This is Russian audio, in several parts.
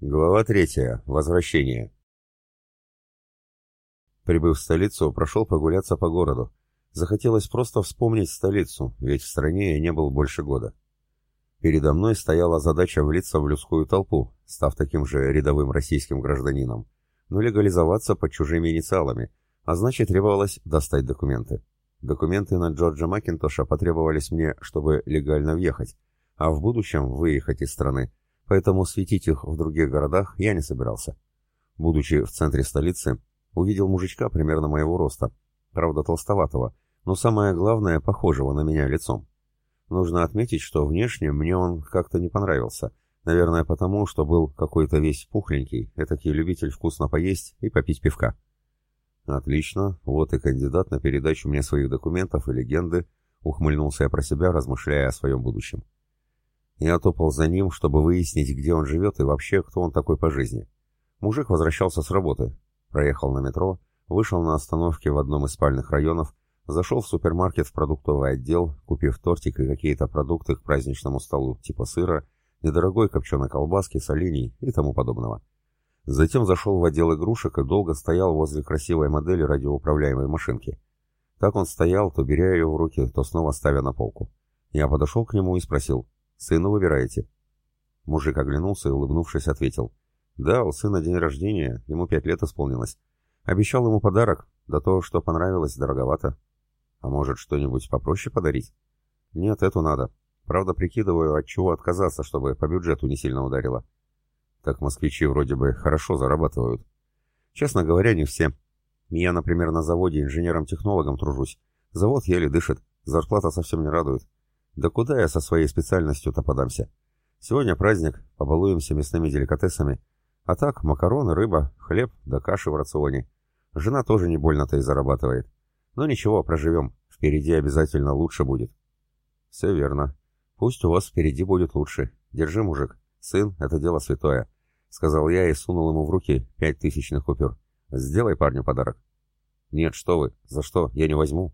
Глава третья. Возвращение. Прибыв в столицу, прошел прогуляться по городу. Захотелось просто вспомнить столицу, ведь в стране я не был больше года. Передо мной стояла задача влиться в людскую толпу, став таким же рядовым российским гражданином, но легализоваться под чужими инициалами, а значит требовалось достать документы. Документы на Джорджа Макинтоша потребовались мне, чтобы легально въехать, а в будущем выехать из страны, поэтому светить их в других городах я не собирался. Будучи в центре столицы, увидел мужичка примерно моего роста, правда толстоватого, но самое главное, похожего на меня лицом. Нужно отметить, что внешне мне он как-то не понравился, наверное потому, что был какой-то весь пухленький, этакий любитель вкусно поесть и попить пивка. Отлично, вот и кандидат на передачу мне своих документов и легенды, ухмыльнулся я про себя, размышляя о своем будущем. Я топал за ним, чтобы выяснить, где он живет и вообще, кто он такой по жизни. Мужик возвращался с работы, проехал на метро, вышел на остановке в одном из спальных районов, зашел в супермаркет в продуктовый отдел, купив тортик и какие-то продукты к праздничному столу, типа сыра, недорогой копченой колбаски, солений и тому подобного. Затем зашел в отдел игрушек и долго стоял возле красивой модели радиоуправляемой машинки. Так он стоял, то беря ее в руки, то снова ставя на полку. Я подошел к нему и спросил, Сына выбираете?» Мужик оглянулся и, улыбнувшись, ответил. «Да, у сына день рождения, ему пять лет исполнилось. Обещал ему подарок, да то, что понравилось, дороговато. А может, что-нибудь попроще подарить? Нет, эту надо. Правда, прикидываю, от чего отказаться, чтобы по бюджету не сильно ударило. Так москвичи вроде бы хорошо зарабатывают. Честно говоря, не все. Я, например, на заводе инженером-технологом тружусь. Завод еле дышит, зарплата совсем не радует. Да куда я со своей специальностью-то подамся? Сегодня праздник, побалуемся мясными деликатесами. А так, макароны, рыба, хлеб да каши в рационе. Жена тоже не больно-то и зарабатывает. Но ничего, проживем. Впереди обязательно лучше будет. Все верно. Пусть у вас впереди будет лучше. Держи, мужик. Сын — это дело святое. Сказал я и сунул ему в руки пять тысячных купюр. Сделай парню подарок. Нет, что вы, за что, я не возьму.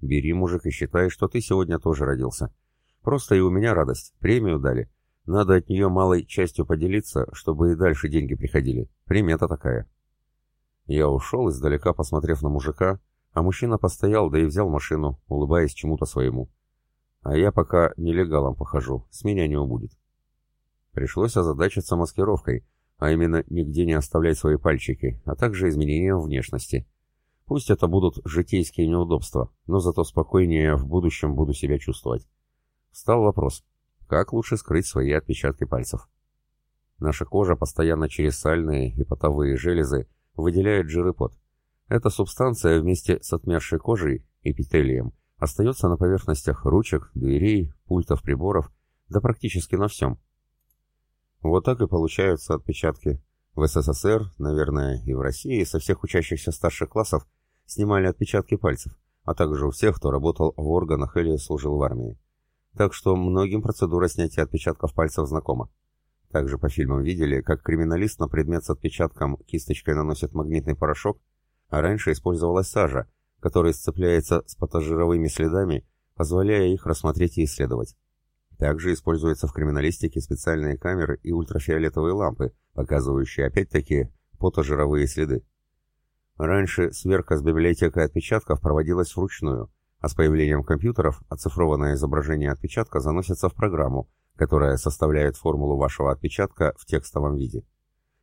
Бери, мужик, и считай, что ты сегодня тоже родился. Просто и у меня радость. Премию дали. Надо от нее малой частью поделиться, чтобы и дальше деньги приходили. Примета такая. Я ушел, издалека посмотрев на мужика, а мужчина постоял, да и взял машину, улыбаясь чему-то своему. А я пока нелегалом похожу, с меня не убудет. Пришлось озадачиться маскировкой, а именно нигде не оставлять свои пальчики, а также изменением внешности — Пусть это будут житейские неудобства, но зато спокойнее в будущем буду себя чувствовать. Встал вопрос, как лучше скрыть свои отпечатки пальцев? Наша кожа постоянно через сальные и потовые железы выделяет жир и пот. Эта субстанция вместе с отмершей кожей, эпителием, остается на поверхностях ручек, дверей, пультов приборов, да практически на всем. Вот так и получаются отпечатки. В СССР, наверное, и в России со всех учащихся старших классов снимали отпечатки пальцев, а также у всех, кто работал в органах или служил в армии. Так что многим процедура снятия отпечатков пальцев знакома. Также по фильмам видели, как криминалист на предмет с отпечатком кисточкой наносит магнитный порошок, а раньше использовалась сажа, которая сцепляется с патожировыми следами, позволяя их рассмотреть и исследовать. Также используются в криминалистике специальные камеры и ультрафиолетовые лампы, показывающие опять-таки потожировые следы. Раньше сверка с библиотекой отпечатков проводилась вручную, а с появлением компьютеров оцифрованное изображение отпечатка заносится в программу, которая составляет формулу вашего отпечатка в текстовом виде.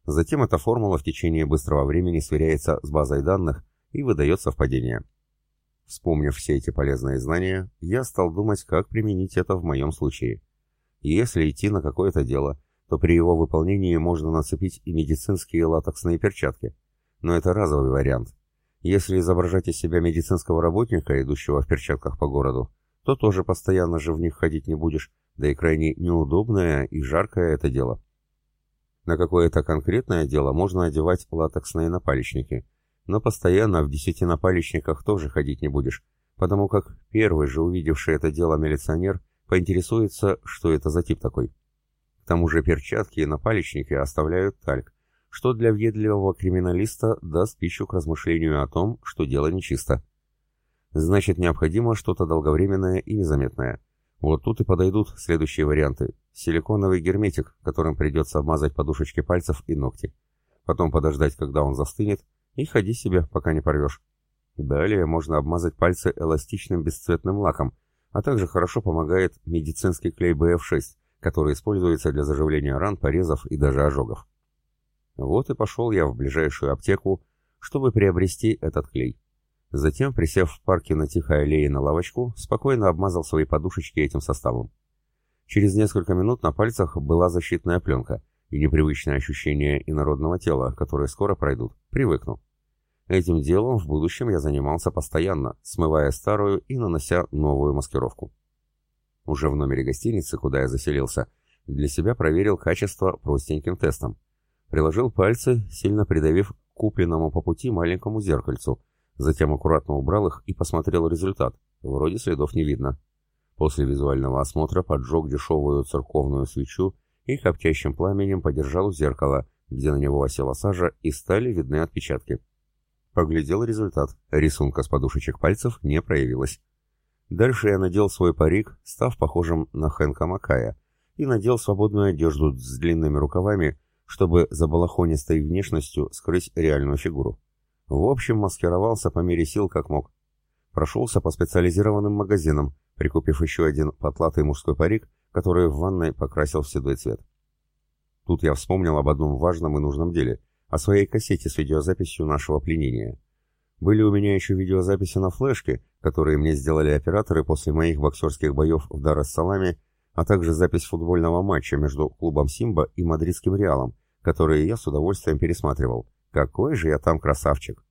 Затем эта формула в течение быстрого времени сверяется с базой данных и выдает совпадение. Вспомнив все эти полезные знания, я стал думать, как применить это в моем случае. Если идти на какое-то дело, то при его выполнении можно нацепить и медицинские латексные перчатки – но это разовый вариант. Если изображать из себя медицинского работника, идущего в перчатках по городу, то тоже постоянно же в них ходить не будешь, да и крайне неудобное и жаркое это дело. На какое-то конкретное дело можно одевать латексные напалечники, но постоянно в десяти напалечниках тоже ходить не будешь, потому как первый же увидевший это дело милиционер поинтересуется, что это за тип такой. К тому же перчатки и напалечники оставляют тальк, что для въедливого криминалиста даст пищу к размышлению о том, что дело нечисто. Значит, необходимо что-то долговременное и незаметное. Вот тут и подойдут следующие варианты. Силиконовый герметик, которым придется обмазать подушечки пальцев и ногти. Потом подождать, когда он застынет, и ходи себе, пока не порвешь. Далее можно обмазать пальцы эластичным бесцветным лаком, а также хорошо помогает медицинский клей BF6, который используется для заживления ран, порезов и даже ожогов. Вот и пошел я в ближайшую аптеку, чтобы приобрести этот клей. Затем, присев в парке на тихой аллее на лавочку, спокойно обмазал свои подушечки этим составом. Через несколько минут на пальцах была защитная пленка и непривычное ощущение инородного тела, которые скоро пройдут. Привыкну. Этим делом в будущем я занимался постоянно, смывая старую и нанося новую маскировку. Уже в номере гостиницы, куда я заселился, для себя проверил качество простеньким тестом. Приложил пальцы, сильно придавив купленному по пути маленькому зеркальцу, затем аккуратно убрал их и посмотрел результат. Вроде следов не видно. После визуального осмотра поджег дешевую церковную свечу и коптящим пламенем подержал у зеркала, где на него осела сажа, и стали видны отпечатки. Поглядел результат. Рисунка с подушечек пальцев не проявилось. Дальше я надел свой парик, став похожим на Хэнка Макая, и надел свободную одежду с длинными рукавами, чтобы за балахонистой внешностью скрыть реальную фигуру. В общем, маскировался по мере сил как мог. Прошелся по специализированным магазинам, прикупив еще один потлатый мужской парик, который в ванной покрасил в седой цвет. Тут я вспомнил об одном важном и нужном деле о своей кассете с видеозаписью нашего пленения. Были у меня еще видеозаписи на флешке, которые мне сделали операторы после моих боксерских боев в Дар-эс-Саламе, а также запись футбольного матча между клубом Симба и мадридским Реалом, которые я с удовольствием пересматривал. Какой же я там красавчик!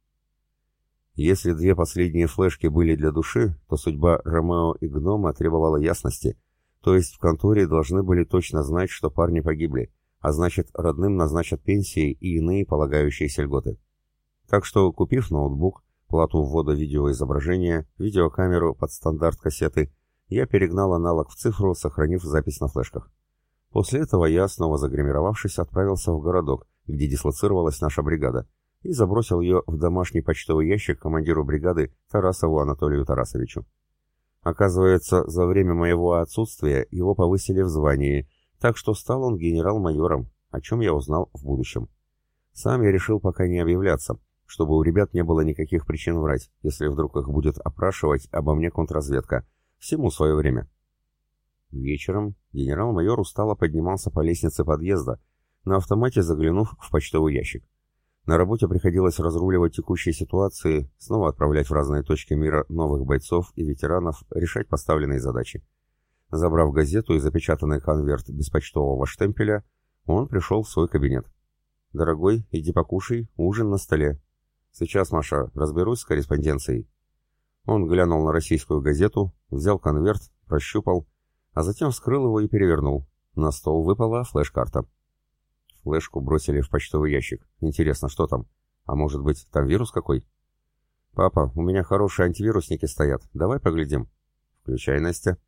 Если две последние флешки были для души, то судьба Ромео и Гнома требовала ясности, то есть в конторе должны были точно знать, что парни погибли, а значит, родным назначат пенсии и иные полагающиеся льготы. Так что, купив ноутбук, плату ввода видеоизображения, видеокамеру под стандарт кассеты, я перегнал аналог в цифру, сохранив запись на флешках. После этого я, снова загримировавшись, отправился в городок, где дислоцировалась наша бригада, и забросил ее в домашний почтовый ящик командиру бригады Тарасову Анатолию Тарасовичу. Оказывается, за время моего отсутствия его повысили в звании, так что стал он генерал-майором, о чем я узнал в будущем. Сам я решил пока не объявляться, чтобы у ребят не было никаких причин врать, если вдруг их будет опрашивать обо мне контрразведка. Всему свое время. Вечером генерал-майор устало поднимался по лестнице подъезда, на автомате заглянув в почтовый ящик. На работе приходилось разруливать текущие ситуации, снова отправлять в разные точки мира новых бойцов и ветеранов, решать поставленные задачи. Забрав газету и запечатанный конверт без почтового штемпеля, он пришел в свой кабинет. «Дорогой, иди покушай, ужин на столе. Сейчас, Маша, разберусь с корреспонденцией». Он глянул на российскую газету, взял конверт, прощупал, а затем вскрыл его и перевернул. На стол выпала флеш-карта. Флешку бросили в почтовый ящик. Интересно, что там? А может быть, там вирус какой? «Папа, у меня хорошие антивирусники стоят. Давай поглядим». «Включай, Настя».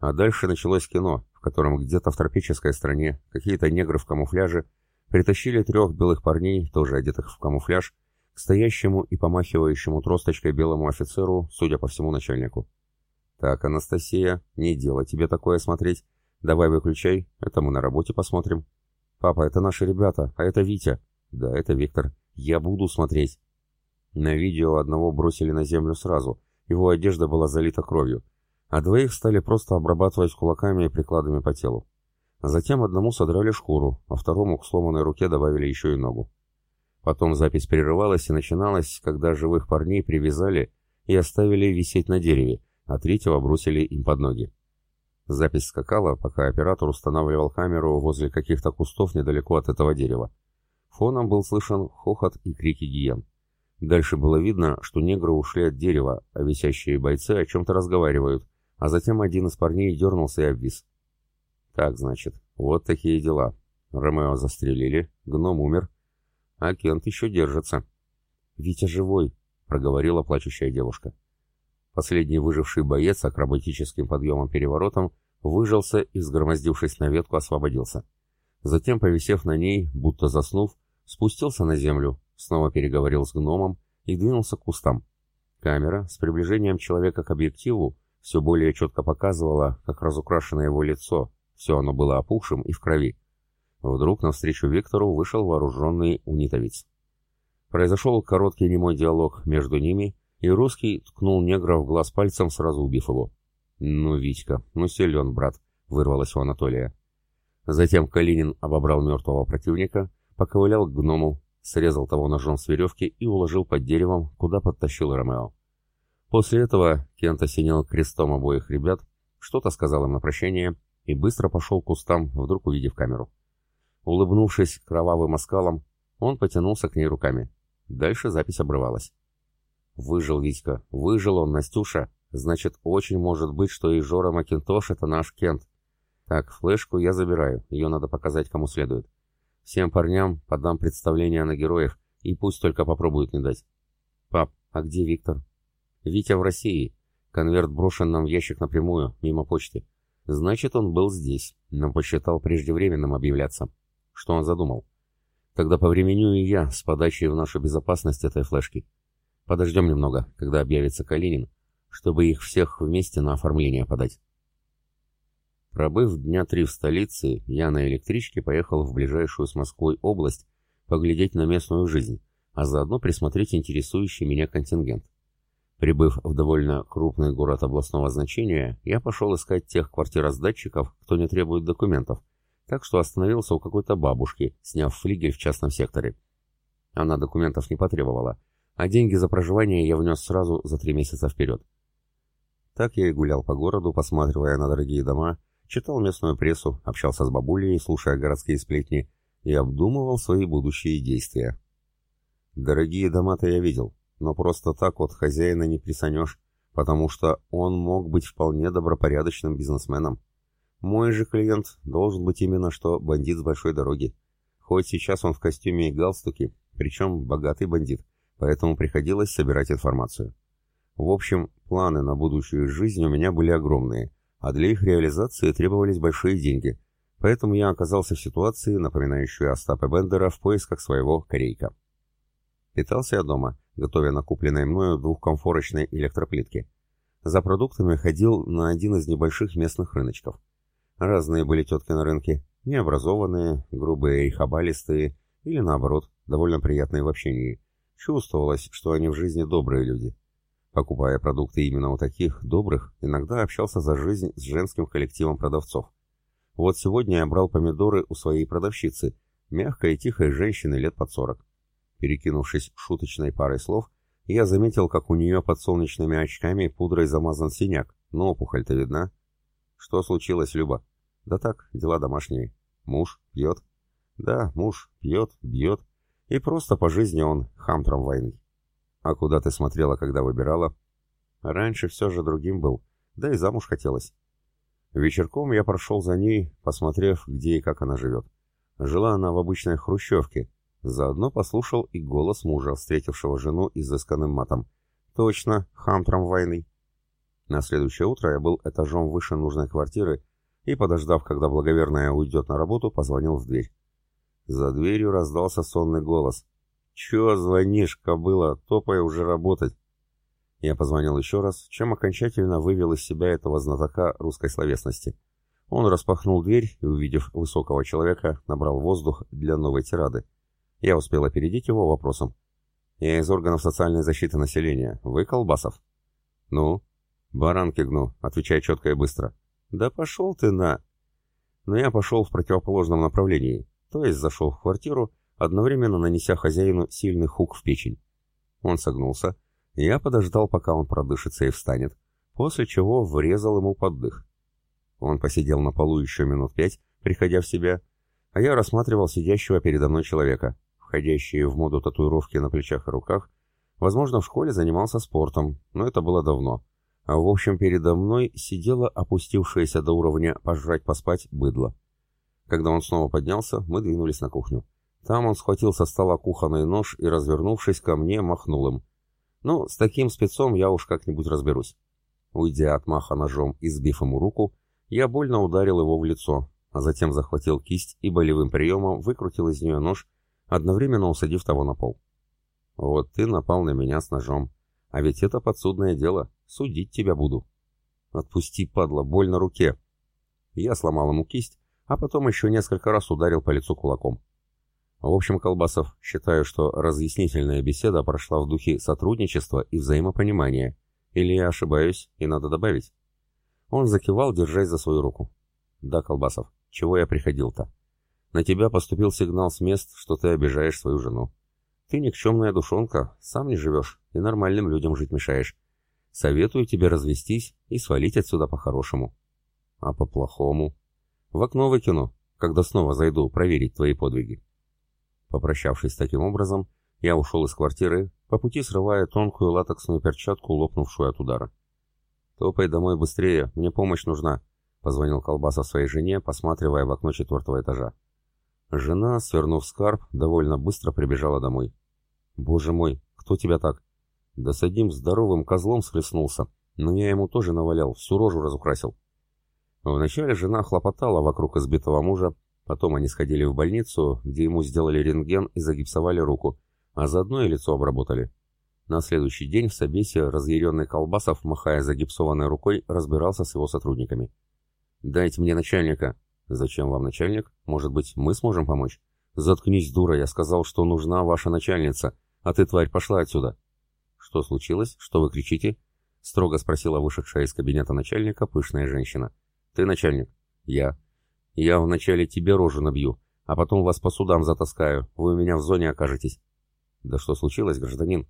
А дальше началось кино, в котором где-то в тропической стране какие-то негры в камуфляже притащили трех белых парней, тоже одетых в камуфляж, стоящему и помахивающему тросточкой белому офицеру, судя по всему, начальнику. «Так, Анастасия, не дело тебе такое смотреть. Давай выключай, это мы на работе посмотрим». «Папа, это наши ребята, а это Витя». «Да, это Виктор. Я буду смотреть». На видео одного бросили на землю сразу, его одежда была залита кровью а двоих стали просто обрабатывать кулаками и прикладами по телу. Затем одному содрали шкуру, а второму к сломанной руке добавили еще и ногу. Потом запись прерывалась и начиналась, когда живых парней привязали и оставили висеть на дереве, а третьего бросили им под ноги. Запись скакала, пока оператор устанавливал камеру возле каких-то кустов недалеко от этого дерева. Фоном был слышен хохот и крики гиен. Дальше было видно, что негры ушли от дерева, а висящие бойцы о чем-то разговаривают, а затем один из парней дернулся и обвис. Так, значит, вот такие дела. Ромео застрелили, гном умер, а Кент еще держится. «Витя живой», — проговорила плачущая девушка. Последний выживший боец акробатическим подъемом-переворотом выжился и, сгромоздившись на ветку, освободился. Затем, повисев на ней, будто заснув, спустился на землю, снова переговорил с гномом и двинулся к кустам. Камера с приближением человека к объективу все более четко показывало, как разукрашено его лицо, все оно было опухшим и в крови. Вдруг навстречу Виктору вышел вооруженный унитовец. Произошел короткий немой диалог между ними, и русский ткнул негра в глаз пальцем, сразу убив его. «Ну, Витька, ну силен, брат», — вырвалось у Анатолия. Затем Калинин обобрал мертвого противника, поковылял к гному, срезал того ножом с веревки и уложил под деревом, куда подтащил Ромео. После этого Кент осенил крестом обоих ребят, что-то сказал им на прощание и быстро пошел к кустам, вдруг увидев камеру. Улыбнувшись кровавым оскалом, он потянулся к ней руками. Дальше запись обрывалась. «Выжил Витька, выжил он, Настюша. Значит, очень может быть, что и Жора Макинтош — это наш Кент. Так, флешку я забираю, ее надо показать кому следует. Всем парням подам представление на героев, и пусть только попробуют не дать. Пап, а где Виктор? Витя в России. Конверт брошен нам в ящик напрямую, мимо почты. Значит, он был здесь, но посчитал преждевременным объявляться. Что он задумал? Тогда повременю и я с подачей в нашу безопасность этой флешки. Подождем немного, когда объявится Калинин, чтобы их всех вместе на оформление подать. Пробыв дня три в столице, я на электричке поехал в ближайшую с Москвой область поглядеть на местную жизнь, а заодно присмотреть интересующий меня контингент. Прибыв в довольно крупный город областного значения, я пошел искать тех квартироздатчиков, кто не требует документов, так что остановился у какой-то бабушки, сняв флигель в частном секторе. Она документов не потребовала, а деньги за проживание я внес сразу за три месяца вперед. Так я и гулял по городу, посматривая на дорогие дома, читал местную прессу, общался с бабулей, слушая городские сплетни, и обдумывал свои будущие действия. Дорогие дома-то я видел, но просто так вот хозяина не присанешь, потому что он мог быть вполне добропорядочным бизнесменом. Мой же клиент должен быть именно что бандит с большой дороги. Хоть сейчас он в костюме и галстуке, причем богатый бандит, поэтому приходилось собирать информацию. В общем, планы на будущую жизнь у меня были огромные, а для их реализации требовались большие деньги, поэтому я оказался в ситуации, напоминающей Остапа Бендера в поисках своего корейка. Питался я дома, готовя на купленной мною двухкомфорочной электроплитке. За продуктами ходил на один из небольших местных рыночков. Разные были тетки на рынке, необразованные, грубые и хабалистые, или наоборот, довольно приятные в общении. Чувствовалось, что они в жизни добрые люди. Покупая продукты именно у таких, добрых, иногда общался за жизнь с женским коллективом продавцов. Вот сегодня я брал помидоры у своей продавщицы, мягкой и тихой женщины лет под сорок. Перекинувшись шуточной парой слов, я заметил, как у нее под солнечными очками пудрой замазан синяк, но опухоль-то видна. Что случилось, Люба? Да так, дела домашние. Муж пьет. Да, муж пьет, бьет. И просто по жизни он хам трамвайный. А куда ты смотрела, когда выбирала? Раньше все же другим был, да и замуж хотелось. Вечерком я прошел за ней, посмотрев, где и как она живет. Жила она в обычной хрущевке. Заодно послушал и голос мужа, встретившего жену изысканным матом. Точно, хам трамвайный. На следующее утро я был этажом выше нужной квартиры и, подождав, когда благоверная уйдет на работу, позвонил в дверь. За дверью раздался сонный голос. «Чё звонишь, кобыла? Топай уже работать!» Я позвонил еще раз, чем окончательно вывел из себя этого знатока русской словесности. Он распахнул дверь и, увидев высокого человека, набрал воздух для новой тирады. Я успел опередить его вопросом. «Я из органов социальной защиты населения. Вы Колбасов?» «Ну?» «Баранки гну», — отвечай четко и быстро. «Да пошел ты на...» Но я пошел в противоположном направлении, то есть зашел в квартиру одновременно нанеся хозяину сильный хук в печень. Он согнулся, я подождал, пока он продышится и встанет, после чего врезал ему под дых. Он посидел на полу еще минут пять, приходя в себя, а я рассматривал сидящего передо мной человека, входящие в моду татуировки на плечах и руках, возможно, в школе занимался спортом, но это было давно. А в общем, передо мной сидело опустившееся до уровня «пожрать-поспать» быдло. Когда он снова поднялся, мы двинулись на кухню. Там он схватил со стола кухонный нож и, развернувшись ко мне, махнул им. Ну, с таким спецом я уж как-нибудь разберусь. Уйдя от маха ножом и сбив ему руку, я больно ударил его в лицо, а затем захватил кисть и болевым приемом выкрутил из нее нож, одновременно усадив того на пол. «Вот ты напал на меня с ножом. А ведь это подсудное дело. Судить тебя буду». «Отпусти, падла, боль на руке!» Я сломал ему кисть, а потом еще несколько раз ударил по лицу кулаком. В общем, Колбасов, считаю, что разъяснительная беседа прошла в духе сотрудничества и взаимопонимания. Или я ошибаюсь, и надо добавить. Он закивал, держась за свою руку. Да, Колбасов, чего я приходил-то? На тебя поступил сигнал с мест, что ты обижаешь свою жену. Ты никчемная душонка, сам не живешь и нормальным людям жить мешаешь. Советую тебе развестись и свалить отсюда по-хорошему. А по-плохому? В окно выкину, когда снова зайду проверить твои подвиги. Попрощавшись таким образом, я ушел из квартиры, по пути срывая тонкую латексную перчатку, лопнувшую от удара. «Топай домой быстрее, мне помощь нужна», — позвонил Колбаса своей жене, посматривая в окно четвертого этажа. Жена, свернув скарб, довольно быстро прибежала домой. «Боже мой, кто тебя так?» «Да с одним здоровым козлом схлестнулся, но я ему тоже навалял, всю рожу разукрасил». Вначале жена хлопотала вокруг избитого мужа, Потом они сходили в больницу, где ему сделали рентген и загипсовали руку, а заодно и лицо обработали. На следующий день в Собесе разъяренный Колбасов, махая загипсованной рукой, разбирался с его сотрудниками. «Дайте мне начальника». «Зачем вам начальник? Может быть, мы сможем помочь?» «Заткнись, дура, я сказал, что нужна ваша начальница, а ты, тварь, пошла отсюда». «Что случилось? Что вы кричите?» — строго спросила вышедшая из кабинета начальника пышная женщина. «Ты начальник?» «Я». Я вначале тебе рожу набью, а потом вас по судам затаскаю, вы у меня в зоне окажетесь. Да что случилось, гражданин?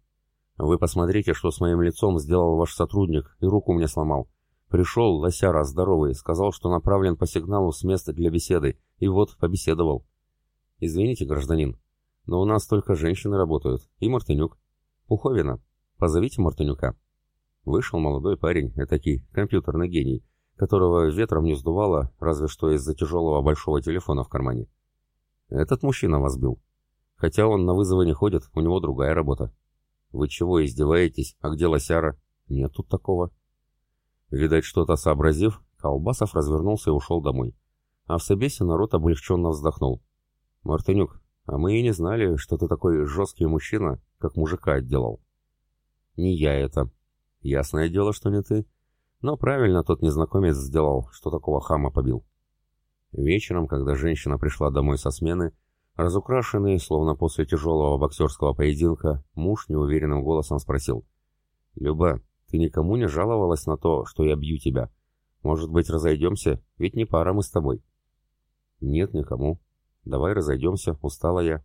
Вы посмотрите, что с моим лицом сделал ваш сотрудник и руку мне сломал. Пришел, лосяра, здоровый, сказал, что направлен по сигналу с места для беседы, и вот, побеседовал. Извините, гражданин, но у нас только женщины работают, и Мартынюк. Пуховина, позовите Мартынюка. Вышел молодой парень, этакий компьютерный гений, которого ветром не сдувало, разве что из-за тяжелого большого телефона в кармане. Этот мужчина вас бил. Хотя он на вызовы не ходит, у него другая работа. Вы чего, издеваетесь? А где лосяра? Нет тут такого. Видать, что-то сообразив, Колбасов развернулся и ушел домой. А в собесе народ облегченно вздохнул. «Мартынюк, а мы и не знали, что ты такой жесткий мужчина, как мужика отделал». «Не я это. Ясное дело, что не ты. Но правильно тот незнакомец сделал, что такого хама побил. Вечером, когда женщина пришла домой со смены, разукрашенный, словно после тяжелого боксерского поединка, муж неуверенным голосом спросил. «Люба, ты никому не жаловалась на то, что я бью тебя? Может быть, разойдемся? Ведь не пара мы с тобой». «Нет, никому. Давай разойдемся, устала я».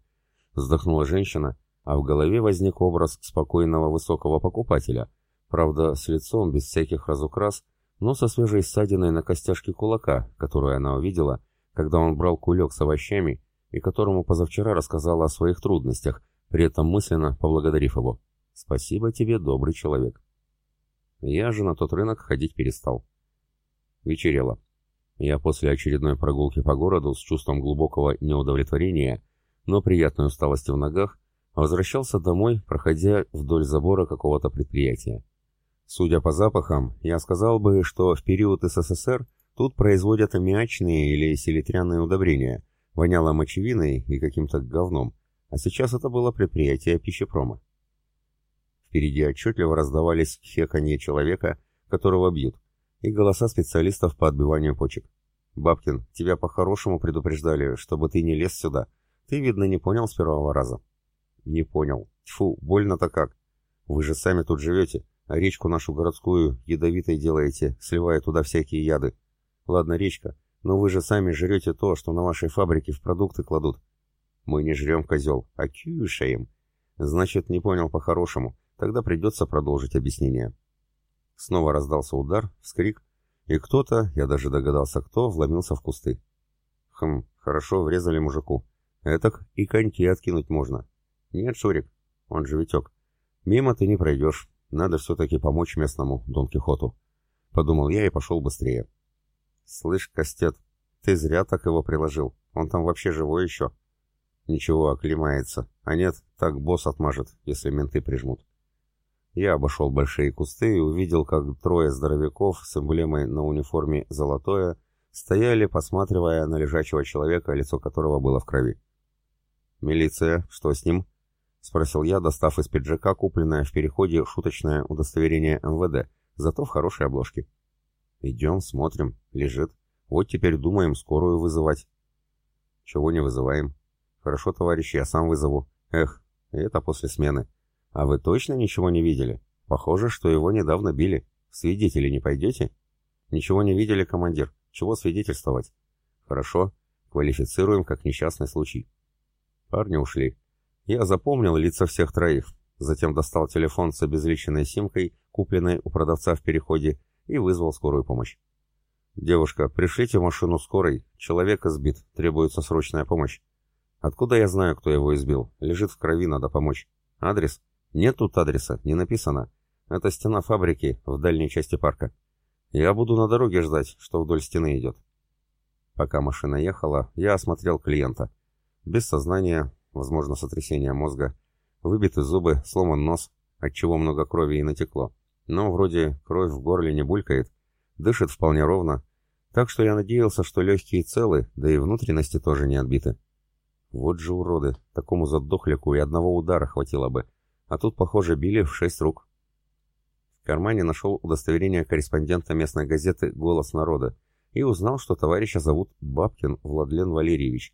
Вздохнула женщина, а в голове возник образ спокойного высокого покупателя — Правда, с лицом, без всяких разукрас, но со свежей ссадиной на костяшке кулака, которую она увидела, когда он брал кулек с овощами и которому позавчера рассказала о своих трудностях, при этом мысленно поблагодарив его. «Спасибо тебе, добрый человек». Я же на тот рынок ходить перестал. Вечерело. Я после очередной прогулки по городу с чувством глубокого неудовлетворения, но приятной усталости в ногах, возвращался домой, проходя вдоль забора какого-то предприятия. Судя по запахам, я сказал бы, что в период СССР тут производят аммиачные или селитряные удобрения, воняло мочевиной и каким-то говном, а сейчас это было предприятие пищепрома. Впереди отчетливо раздавались хеканье человека, которого бьют, и голоса специалистов по отбиванию почек. «Бабкин, тебя по-хорошему предупреждали, чтобы ты не лез сюда. Ты, видно, не понял с первого раза». «Не понял. Тьфу, больно-то как. Вы же сами тут живете. А речку нашу городскую ядовитой делаете, сливая туда всякие яды. Ладно, речка, но вы же сами жрете то, что на вашей фабрике в продукты кладут. Мы не жрем, козел, а кюшаем. Значит, не понял по-хорошему. Тогда придется продолжить объяснение. Снова раздался удар, вскрик, и кто-то, я даже догадался кто, вломился в кусты. Хм, хорошо врезали мужику. Этак и коньки откинуть можно. Нет, Шурик, он же Витек. Мимо ты не пройдешь, надо все-таки помочь местному Дон Кихоту. Подумал я и пошел быстрее. Слышь, Костет, ты зря так его приложил. Он там вообще живой еще. Ничего, оклемается. А нет, так босс отмажет, если менты прижмут. Я обошел большие кусты и увидел, как трое здоровяков с эмблемой на униформе «Золотое» стояли, посматривая на лежачего человека, лицо которого было в крови. «Милиция, что с ним?» — спросил я, достав из пиджака купленное в переходе шуточное удостоверение МВД, зато в хорошей обложке. Идем, смотрим. Лежит. Вот теперь думаем скорую вызывать. Чего не вызываем? Хорошо, товарищи, я сам вызову. Эх, это после смены. А вы точно ничего не видели? Похоже, что его недавно били. Свидетели не пойдете? Ничего не видели, командир. Чего свидетельствовать? Хорошо. Квалифицируем как несчастный случай. Парни ушли. Я запомнил лица всех троих. Затем достал телефон с обезличенной симкой, купленной у продавца в переходе, и вызвал скорую помощь. «Девушка, пришлите машину скорой. Человек избит. Требуется срочная помощь». «Откуда я знаю, кто его избил? Лежит в крови, надо помочь. Адрес?» «Нет тут адреса, не написано. Это стена фабрики в дальней части парка. Я буду на дороге ждать, что вдоль стены идет». Пока машина ехала, я осмотрел клиента. Без сознания, возможно, сотрясение мозга, выбиты зубы, сломан нос, отчего много крови и натекло. Но вроде кровь в горле не булькает, дышит вполне ровно, так что я надеялся, что легкие целы, да и внутренности тоже не отбиты. Вот же уроды, такому задохляку и одного удара хватило бы, а тут, похоже, били в шесть рук. В кармане нашел удостоверение корреспондента местной газеты «Голос народа» и узнал, что товарища зовут Бабкин Владлен Валерьевич.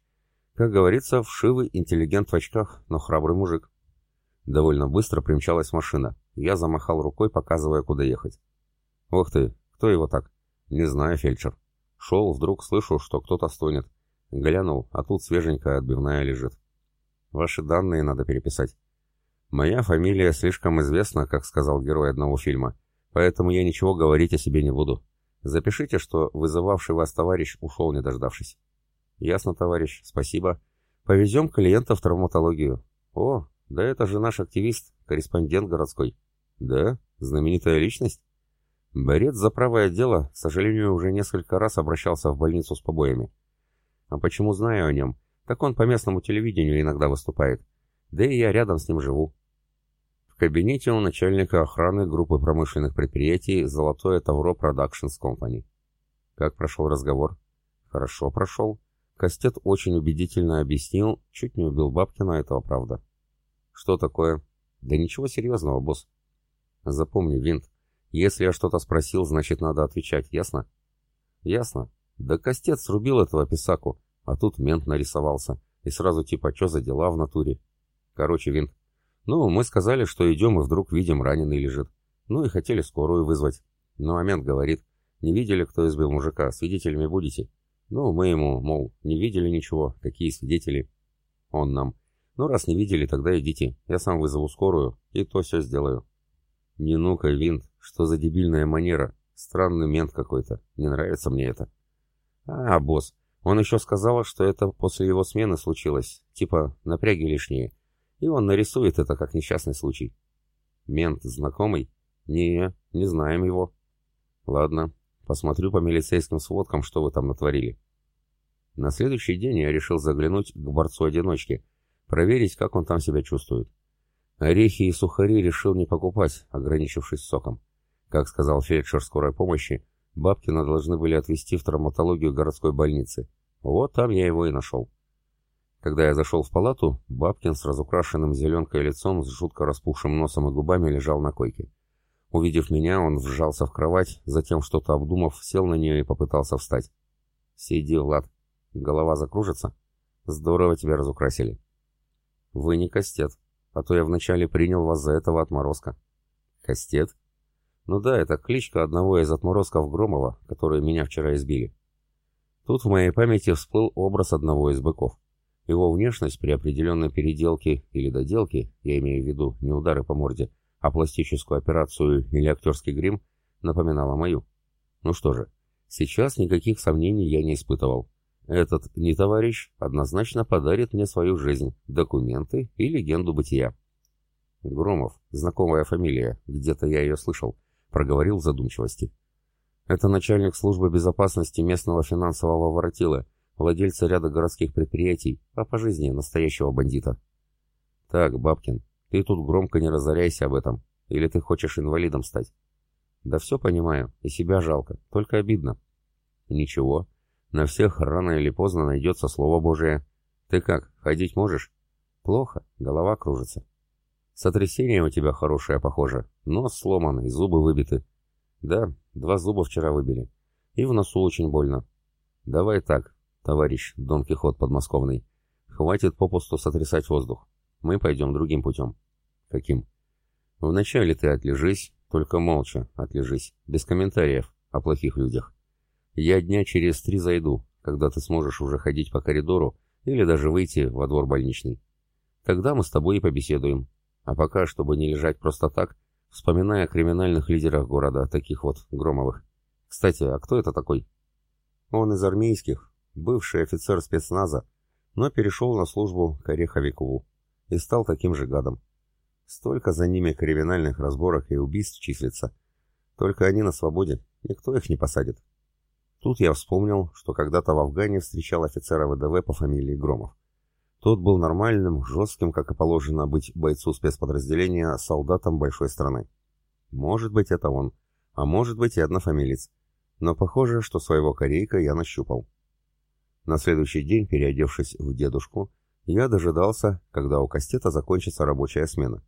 Как говорится, вшивый интеллигент в очках, но храбрый мужик. Довольно быстро примчалась машина. Я замахал рукой, показывая, куда ехать. «Ух ты, кто его так?» «Не знаю, фельдшер». Шел, вдруг слышу, что кто-то стонет. Глянул, а тут свеженькая отбивная лежит. «Ваши данные надо переписать». «Моя фамилия слишком известна, как сказал герой одного фильма, поэтому я ничего говорить о себе не буду. Запишите, что вызывавший вас товарищ ушел, не дождавшись». «Ясно, товарищ, спасибо. Повезем клиента в травматологию». «О, да это же наш активист, корреспондент городской». «Да? Знаменитая личность?» Борец за правое дело, к сожалению, уже несколько раз обращался в больницу с побоями. А почему знаю о нем? Так он по местному телевидению иногда выступает. Да и я рядом с ним живу кабинете у начальника охраны группы промышленных предприятий «Золотое Тавро Productions Company». Как прошел разговор? Хорошо прошел. Кастет очень убедительно объяснил, чуть не убил Бабкина, этого правда. Что такое? Да ничего серьезного, босс. Запомни, Винт, если я что-то спросил, значит надо отвечать, ясно? Ясно. Да Кастет срубил этого писаку, а тут мент нарисовался. И сразу типа, что за дела в натуре? Короче, Винт, ну, мы сказали, что идем, и вдруг видим, раненый лежит. Ну и хотели скорую вызвать. Но момент говорит, не видели, кто избил мужика, свидетелями будете? Ну, мы ему, мол, не видели ничего, какие свидетели? Он нам, ну раз не видели, тогда идите, я сам вызову скорую, и то все сделаю. Не ну-ка, Винт, что за дебильная манера? Странный мент какой-то, не нравится мне это. А, босс, он еще сказал, что это после его смены случилось, типа напряги лишние и он нарисует это как несчастный случай. Мент знакомый? Не, не знаем его. Ладно, посмотрю по милицейским сводкам, что вы там натворили. На следующий день я решил заглянуть к борцу-одиночке, проверить, как он там себя чувствует. Орехи и сухари решил не покупать, ограничившись соком. Как сказал фельдшер скорой помощи, Бабкина должны были отвезти в травматологию городской больницы. Вот там я его и нашел. Когда я зашел в палату, Бабкин с разукрашенным зеленкой лицом, с жутко распухшим носом и губами лежал на койке. Увидев меня, он вжался в кровать, затем, что-то обдумав, сел на нее и попытался встать. «Сиди, Влад. Голова закружится? Здорово тебя разукрасили». «Вы не Кастет, а то я вначале принял вас за этого отморозка». «Кастет?» «Ну да, это кличка одного из отморозков Громова, которые меня вчера избили». Тут в моей памяти всплыл образ одного из быков. Его внешность при определенной переделке или доделке, я имею в виду не удары по морде, а пластическую операцию или актерский грим, напоминала мою. Ну что же, сейчас никаких сомнений я не испытывал. Этот не товарищ однозначно подарит мне свою жизнь, документы и легенду бытия. Громов, знакомая фамилия, где-то я ее слышал, проговорил в задумчивости. Это начальник службы безопасности местного финансового воротила, владельца ряда городских предприятий, а по жизни настоящего бандита. Так, Бабкин, ты тут громко не разоряйся об этом, или ты хочешь инвалидом стать? Да все понимаю, и себя жалко, только обидно. Ничего, на всех рано или поздно найдется слово Божие. Ты как, ходить можешь? Плохо, голова кружится. Сотрясение у тебя хорошее, похоже. Нос сломан и зубы выбиты. Да, два зуба вчера выбили. и в носу очень больно. Давай так, товарищ Дон Кихот подмосковный. Хватит попусту сотрясать воздух. Мы пойдем другим путем. Каким? Вначале ты отлежись, только молча отлежись, без комментариев о плохих людях. Я дня через три зайду, когда ты сможешь уже ходить по коридору или даже выйти во двор больничный. Тогда мы с тобой и побеседуем. А пока, чтобы не лежать просто так, вспоминая о криминальных лидерах города, таких вот Громовых. Кстати, а кто это такой? Он из армейских, бывший офицер спецназа, но перешел на службу к Ореховикову и стал таким же гадом. Столько за ними криминальных разборок и убийств числится. Только они на свободе, никто их не посадит. Тут я вспомнил, что когда-то в Афгане встречал офицера ВДВ по фамилии Громов. Тот был нормальным, жестким, как и положено быть бойцу спецподразделения, солдатом большой страны. Может быть, это он, а может быть и однофамилец. Но похоже, что своего корейка я нащупал. На следующий день, переодевшись в дедушку, я дожидался, когда у кастета закончится рабочая смена.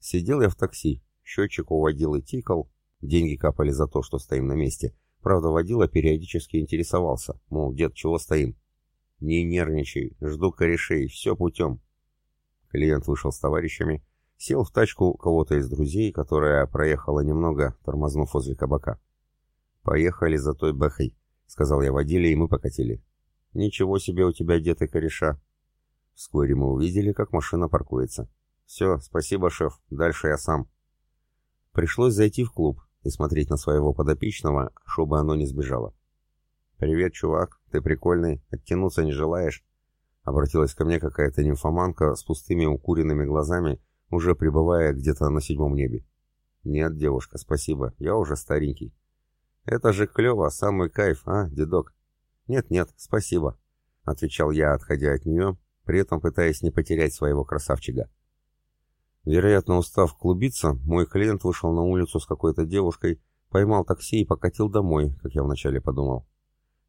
Сидел я в такси, счетчик у водилы тикал, деньги капали за то, что стоим на месте. Правда, водила периодически интересовался, мол, дед, чего стоим? Не нервничай, жду корешей, все путем. Клиент вышел с товарищами, сел в тачку кого-то из друзей, которая проехала немного, тормознув возле кабака. «Поехали за той бэхой», — сказал я водиле, и мы покатили. «Ничего себе у тебя, дед и кореша». Вскоре мы увидели, как машина паркуется. «Все, спасибо, шеф, дальше я сам». Пришлось зайти в клуб и смотреть на своего подопечного, чтобы оно не сбежало. «Привет, чувак, ты прикольный, оттянуться не желаешь?» Обратилась ко мне какая-то нимфоманка с пустыми укуренными глазами, уже пребывая где-то на седьмом небе. «Нет, девушка, спасибо, я уже старенький». «Это же клево, самый кайф, а, дедок?» «Нет-нет, спасибо», — отвечал я, отходя от нее, при этом пытаясь не потерять своего красавчика. Вероятно, устав клубиться, мой клиент вышел на улицу с какой-то девушкой, поймал такси и покатил домой, как я вначале подумал.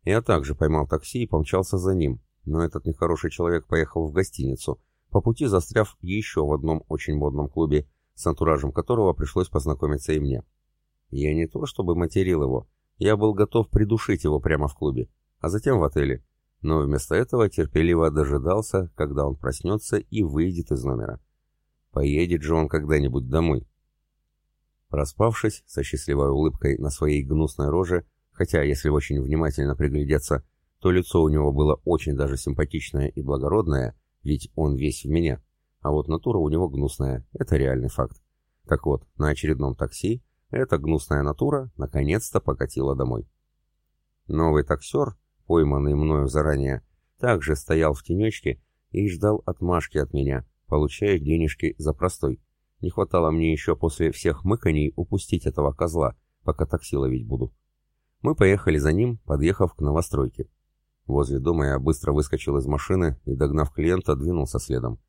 Я также поймал такси и помчался за ним, но этот нехороший человек поехал в гостиницу, по пути застряв еще в одном очень модном клубе, с антуражем которого пришлось познакомиться и мне. Я не то чтобы материл его, я был готов придушить его прямо в клубе, а затем в отеле, но вместо этого терпеливо дожидался, когда он проснется и выйдет из номера. Поедет же он когда-нибудь домой. Проспавшись, со счастливой улыбкой на своей гнусной роже, хотя, если очень внимательно приглядеться, то лицо у него было очень даже симпатичное и благородное, ведь он весь в меня, а вот натура у него гнусная, это реальный факт. Так вот, на очередном такси эта гнусная натура наконец-то покатила домой. Новый таксер, пойманный мною заранее, также стоял в тенечке и ждал отмашки от меня, получая денежки за простой. Не хватало мне еще после всех мыканий упустить этого козла, пока такси ловить буду. Мы поехали за ним, подъехав к новостройке. Возле дома я быстро выскочил из машины и, догнав клиента, двинулся следом.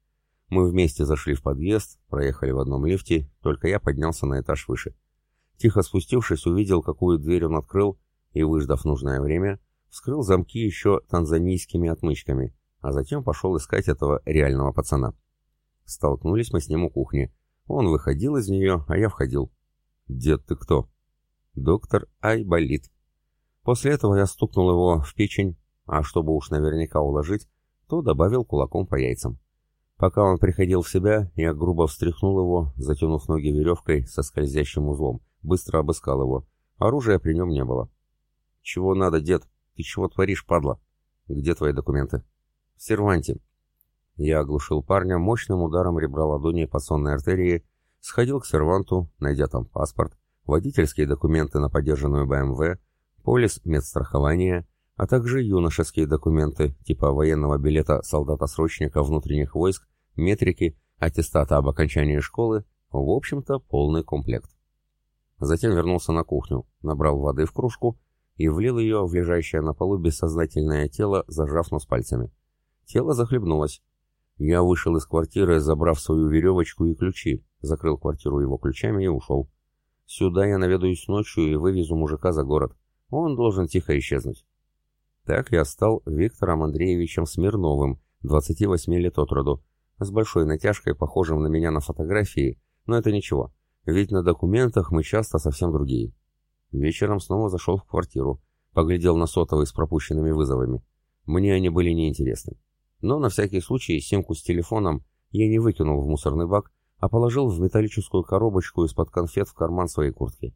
Мы вместе зашли в подъезд, проехали в одном лифте, только я поднялся на этаж выше. Тихо спустившись, увидел, какую дверь он открыл, и, выждав нужное время, вскрыл замки еще танзанийскими отмычками, а затем пошел искать этого реального пацана. Столкнулись мы с ним у кухни. Он выходил из нее, а я входил. «Дед, ты кто?» «Доктор Айболит», После этого я стукнул его в печень, а чтобы уж наверняка уложить, то добавил кулаком по яйцам. Пока он приходил в себя, я грубо встряхнул его, затянув ноги веревкой со скользящим узлом, быстро обыскал его. Оружия при нем не было. «Чего надо, дед? Ты чего творишь, падла? Где твои документы?» «В серванте». Я оглушил парня мощным ударом ребра ладони по сонной артерии, сходил к серванту, найдя там паспорт, водительские документы на подержанную БМВ, полис медстрахования, а также юношеские документы типа военного билета солдата-срочника внутренних войск, метрики, аттестата об окончании школы, в общем-то полный комплект. Затем вернулся на кухню, набрал воды в кружку и влил ее в лежащее на полу бессознательное тело, зажав нос пальцами. Тело захлебнулось. Я вышел из квартиры, забрав свою веревочку и ключи, закрыл квартиру его ключами и ушел. Сюда я наведаюсь ночью и вывезу мужика за город. Он должен тихо исчезнуть. Так я стал Виктором Андреевичем Смирновым, 28 лет от роду, с большой натяжкой, похожим на меня на фотографии, но это ничего, ведь на документах мы часто совсем другие. Вечером снова зашел в квартиру, Поглядел на сотовый с пропущенными вызовами. Мне они были неинтересны. Но на всякий случай симку с телефоном я не выкинул в мусорный бак, а положил в металлическую коробочку из-под конфет в карман своей куртки.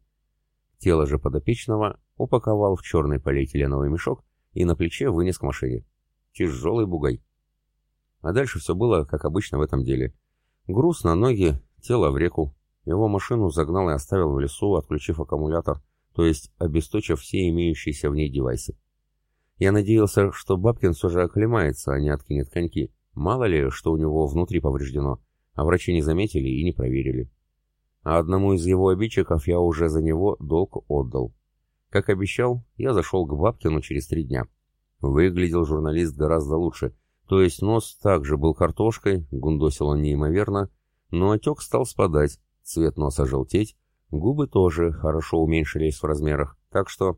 Тело же подопечного упаковал в черный полиэтиленовый мешок и на плече вынес к машине. Тяжелый бугай. А дальше все было, как обычно в этом деле. Груз на ноги, тело в реку. Его машину загнал и оставил в лесу, отключив аккумулятор, то есть обесточив все имеющиеся в ней девайсы. Я надеялся, что Бабкин все же оклемается, а не откинет коньки. Мало ли, что у него внутри повреждено, а врачи не заметили и не проверили. А одному из его обидчиков я уже за него долг отдал. Как обещал, я зашел к Бабкину через три дня. Выглядел журналист гораздо лучше, то есть нос также был картошкой, гундосил он неимоверно, но отек стал спадать, цвет носа желтеть, губы тоже хорошо уменьшились в размерах, так что...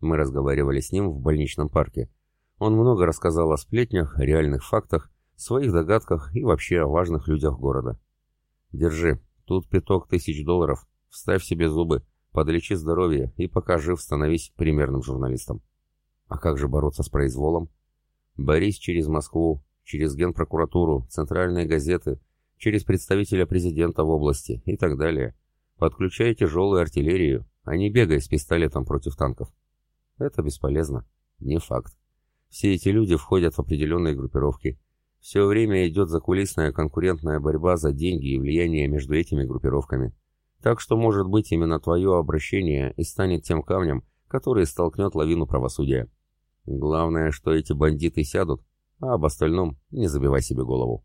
Мы разговаривали с ним в больничном парке. Он много рассказал о сплетнях, реальных фактах, своих догадках и вообще о важных людях города. «Держи, тут пяток тысяч долларов, вставь себе зубы, подлечи здоровье и пока жив становись примерным журналистом». «А как же бороться с произволом?» «Борись через Москву, через генпрокуратуру, центральные газеты, через представителя президента в области и так далее. Подключай тяжелую артиллерию, а не бегай с пистолетом против танков». Это бесполезно. Не факт. Все эти люди входят в определенные группировки. Все время идет закулисная конкурентная борьба за деньги и влияние между этими группировками. Так что, может быть, именно твое обращение и станет тем камнем, который столкнет лавину правосудия. Главное, что эти бандиты сядут, а об остальном не забивай себе голову.